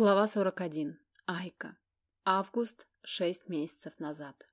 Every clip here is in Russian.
Глава 41. Айка. Август, шесть месяцев назад.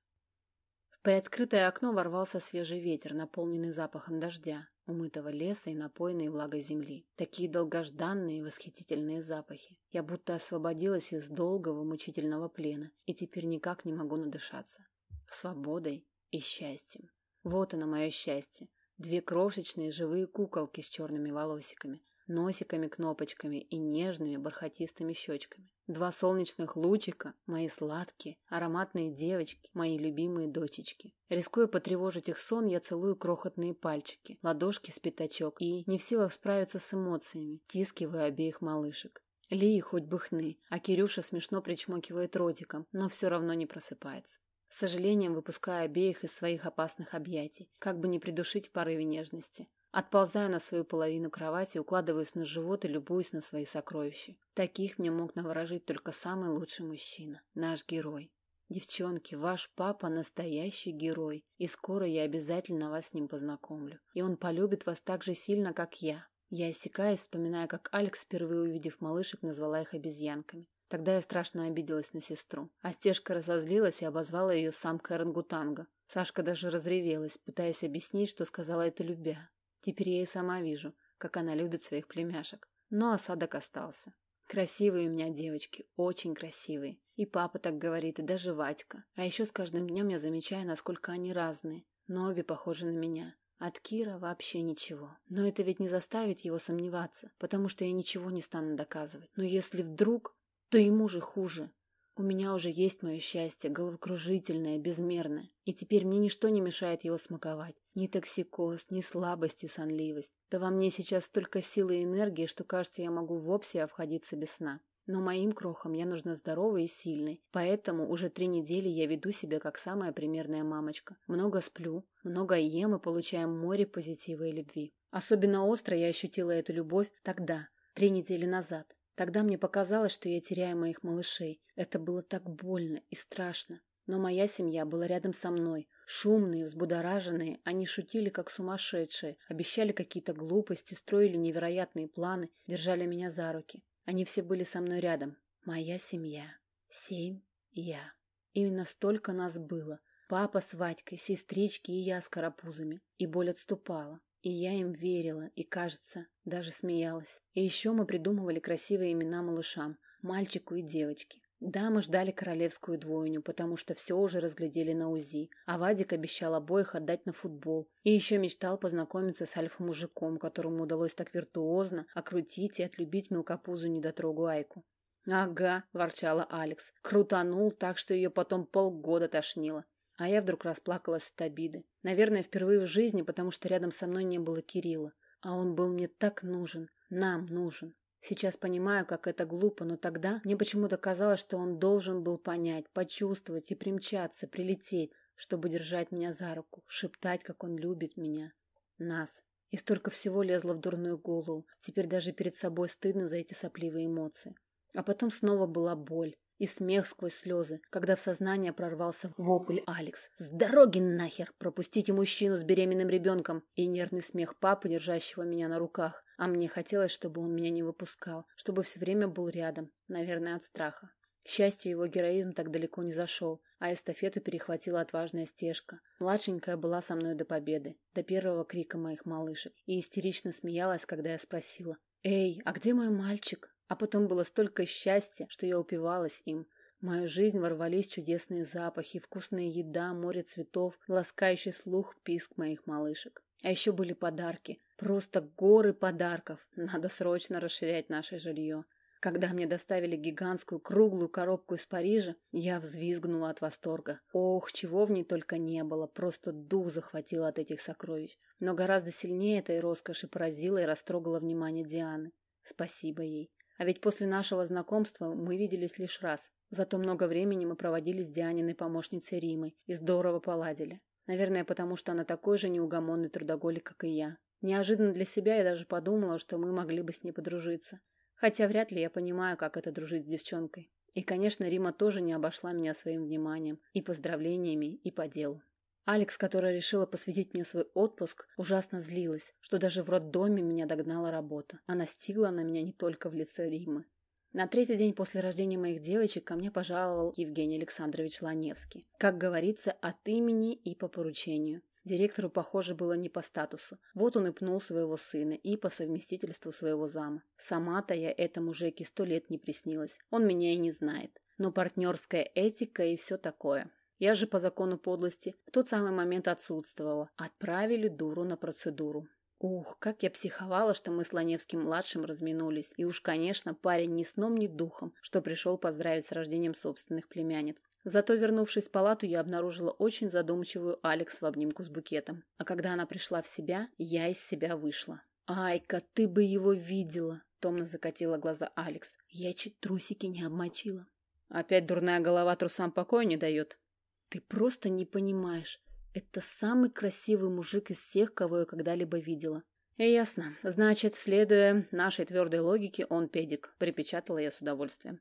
В приоткрытое окно ворвался свежий ветер, наполненный запахом дождя, умытого леса и напоенной влагой земли. Такие долгожданные и восхитительные запахи. Я будто освободилась из долгого мучительного плена и теперь никак не могу надышаться. Свободой и счастьем. Вот оно мое счастье. Две крошечные живые куколки с черными волосиками – носиками-кнопочками и нежными бархатистыми щечками. Два солнечных лучика, мои сладкие, ароматные девочки, мои любимые дочечки. Рискуя потревожить их сон, я целую крохотные пальчики, ладошки с пятачок и, не в силах справиться с эмоциями, тискиваю обеих малышек. Лии хоть бы хны, а Кирюша смешно причмокивает ротиком, но все равно не просыпается. С сожалением выпускаю обеих из своих опасных объятий, как бы не придушить в порыве нежности. Отползаю на свою половину кровати, укладываюсь на живот и любуюсь на свои сокровища. Таких мне мог наворожить только самый лучший мужчина, наш герой. Девчонки, ваш папа настоящий герой, и скоро я обязательно вас с ним познакомлю. И он полюбит вас так же сильно, как я. Я осекаюсь, вспоминая, как Алекс, впервые увидев малышек, назвала их обезьянками. Тогда я страшно обиделась на сестру. А Стежка разозлилась и обозвала ее самкой орангутанга. Сашка даже разревелась, пытаясь объяснить, что сказала это любя. Теперь я и сама вижу, как она любит своих племяшек. Но осадок остался. Красивые у меня девочки, очень красивые. И папа так говорит, и даже Вадька. А еще с каждым днем я замечаю, насколько они разные. Но обе похожи на меня. От Кира вообще ничего. Но это ведь не заставит его сомневаться, потому что я ничего не стану доказывать. Но если вдруг, то ему же хуже. У меня уже есть мое счастье, головокружительное, безмерное, и теперь мне ничто не мешает его смаковать. Ни токсикоз, ни слабость и сонливость. Да во мне сейчас столько силы и энергии, что, кажется, я могу вовсе обходиться без сна. Но моим крохам я нужна здоровой и сильной, поэтому уже три недели я веду себя как самая примерная мамочка. Много сплю, много ем и получаю море позитива и любви. Особенно остро я ощутила эту любовь тогда, три недели назад. Тогда мне показалось, что я теряю моих малышей. Это было так больно и страшно. Но моя семья была рядом со мной. Шумные, взбудораженные, они шутили как сумасшедшие, обещали какие-то глупости, строили невероятные планы, держали меня за руки. Они все были со мной рядом. Моя семья. Семь я. Именно столько нас было. Папа с Вадькой, сестрички и я с карапузами. И боль отступала. И я им верила, и, кажется, даже смеялась. И еще мы придумывали красивые имена малышам, мальчику и девочке. Да, мы ждали королевскую двойню, потому что все уже разглядели на УЗИ, а Вадик обещал обоих отдать на футбол. И еще мечтал познакомиться с альфа-мужиком, которому удалось так виртуозно окрутить и отлюбить мелкопузу недотрогу Айку. «Ага», – ворчала Алекс, крутанул так, что ее потом полгода тошнило. А я вдруг расплакалась от обиды. Наверное, впервые в жизни, потому что рядом со мной не было Кирилла. А он был мне так нужен. Нам нужен. Сейчас понимаю, как это глупо, но тогда мне почему-то казалось, что он должен был понять, почувствовать и примчаться, прилететь, чтобы держать меня за руку, шептать, как он любит меня. Нас. И столько всего лезло в дурную голову. Теперь даже перед собой стыдно за эти сопливые эмоции. А потом снова была боль. И смех сквозь слезы, когда в сознание прорвался вопль Алекс. «С дороги нахер! Пропустите мужчину с беременным ребенком!» И нервный смех папы, держащего меня на руках. А мне хотелось, чтобы он меня не выпускал, чтобы все время был рядом, наверное, от страха. К счастью, его героизм так далеко не зашел, а эстафету перехватила отважная стежка. Младшенькая была со мной до победы, до первого крика моих малышек, и истерично смеялась, когда я спросила «Эй, а где мой мальчик?» А потом было столько счастья, что я упивалась им. В мою жизнь ворвались чудесные запахи, вкусная еда, море цветов, ласкающий слух писк моих малышек. А еще были подарки. Просто горы подарков. Надо срочно расширять наше жилье. Когда мне доставили гигантскую круглую коробку из Парижа, я взвизгнула от восторга. Ох, чего в ней только не было, просто дух захватило от этих сокровищ. Но гораздо сильнее этой роскоши поразила и растрогала внимание Дианы. Спасибо ей. А ведь после нашего знакомства мы виделись лишь раз. Зато много времени мы проводили с Дианиной помощницей Римой и здорово поладили. Наверное, потому что она такой же неугомонный трудоголик, как и я. Неожиданно для себя я даже подумала, что мы могли бы с ней подружиться. Хотя вряд ли я понимаю, как это дружить с девчонкой. И, конечно, Рима тоже не обошла меня своим вниманием и поздравлениями, и по делу. Алекс, которая решила посвятить мне свой отпуск, ужасно злилась, что даже в роддоме меня догнала работа. Она стигла на меня не только в лице Римы. На третий день после рождения моих девочек ко мне пожаловал Евгений Александрович Ланевский. Как говорится, от имени и по поручению. Директору, похоже, было не по статусу. Вот он и пнул своего сына и по совместительству своего зама. Сама-то я этому Жеке сто лет не приснилась. Он меня и не знает. Но партнерская этика и все такое. Я же по закону подлости в тот самый момент отсутствовала. Отправили дуру на процедуру. Ух, как я психовала, что мы с Ланевским-младшим разминулись. И уж, конечно, парень ни сном, ни духом, что пришел поздравить с рождением собственных племянниц. Зато, вернувшись в палату, я обнаружила очень задумчивую Алекс в обнимку с букетом. А когда она пришла в себя, я из себя вышла. «Айка, ты бы его видела!» — томно закатила глаза Алекс. «Я чуть трусики не обмочила». «Опять дурная голова трусам покоя не дает?» «Ты просто не понимаешь. Это самый красивый мужик из всех, кого я когда-либо видела». «Ясно. Значит, следуя нашей твердой логике, он педик», — припечатала я с удовольствием.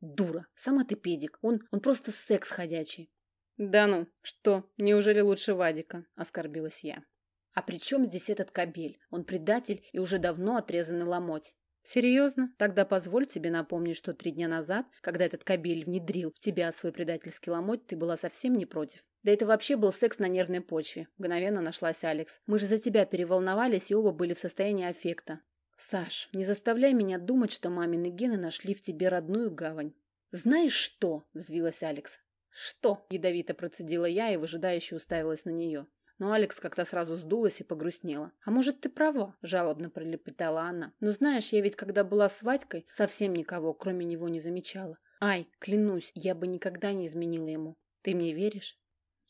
Дура. Сама ты педик. Он, он просто секс ходячий. Да ну, что, неужели лучше Вадика? Оскорбилась я. А при чем здесь этот кобель? Он предатель и уже давно отрезанный ломоть. Серьезно? Тогда позволь тебе напомнить, что три дня назад, когда этот кобель внедрил в тебя свой предательский ломоть, ты была совсем не против. Да это вообще был секс на нервной почве. Мгновенно нашлась Алекс. Мы же за тебя переволновались и оба были в состоянии аффекта. «Саш, не заставляй меня думать, что мамины гены нашли в тебе родную гавань». «Знаешь что?» — взвилась Алекс. «Что?» — ядовито процедила я и выжидающе уставилась на нее. Но Алекс как-то сразу сдулась и погрустнела. «А может, ты права?» – жалобно пролепетала она. «Но знаешь, я ведь, когда была с Вадькой, совсем никого, кроме него, не замечала. Ай, клянусь, я бы никогда не изменила ему. Ты мне веришь?»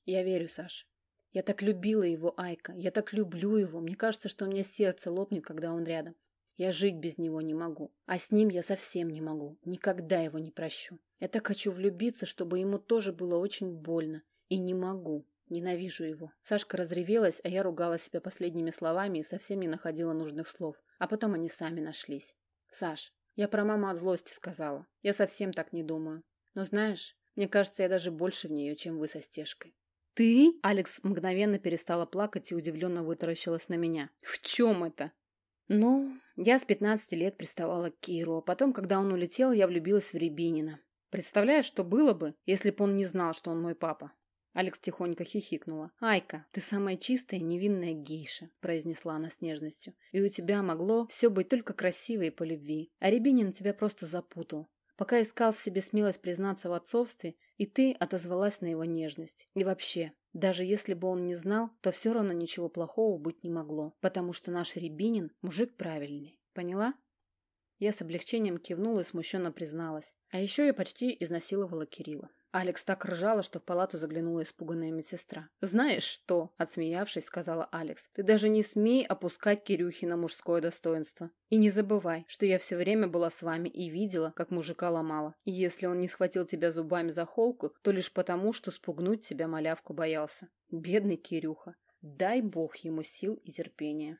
«Я верю, Саш. Я так любила его, Айка. Я так люблю его. Мне кажется, что у меня сердце лопнет, когда он рядом. Я жить без него не могу. А с ним я совсем не могу. Никогда его не прощу. Я так хочу влюбиться, чтобы ему тоже было очень больно. И не могу. Ненавижу его. Сашка разревелась, а я ругала себя последними словами и совсем не находила нужных слов. А потом они сами нашлись. Саш, я про маму от злости сказала. Я совсем так не думаю. Но знаешь, мне кажется, я даже больше в нее, чем вы со стежкой. «Ты?» Алекс мгновенно перестала плакать и удивленно вытаращилась на меня. «В чем это?» Ну, я с 15 лет приставала к Киру, а потом, когда он улетел, я влюбилась в Рябинина. Представляешь, что было бы, если бы он не знал, что он мой папа? Алекс тихонько хихикнула. «Айка, ты самая чистая, невинная гейша», — произнесла она с нежностью. «И у тебя могло все быть только красиво и по любви. А Рябинин тебя просто запутал. Пока искал в себе смелость признаться в отцовстве, и ты отозвалась на его нежность. И вообще, даже если бы он не знал, то все равно ничего плохого быть не могло, потому что наш Рябинин мужик правильный. Поняла? Я с облегчением кивнула и смущенно призналась. А еще я почти изнасиловала Кирилла. Алекс так ржала, что в палату заглянула испуганная медсестра. «Знаешь что?» – отсмеявшись, сказала Алекс. «Ты даже не смей опускать Кирюхи на мужское достоинство. И не забывай, что я все время была с вами и видела, как мужика ломала. И если он не схватил тебя зубами за холку, то лишь потому, что спугнуть тебя малявку боялся. Бедный Кирюха. Дай бог ему сил и терпения».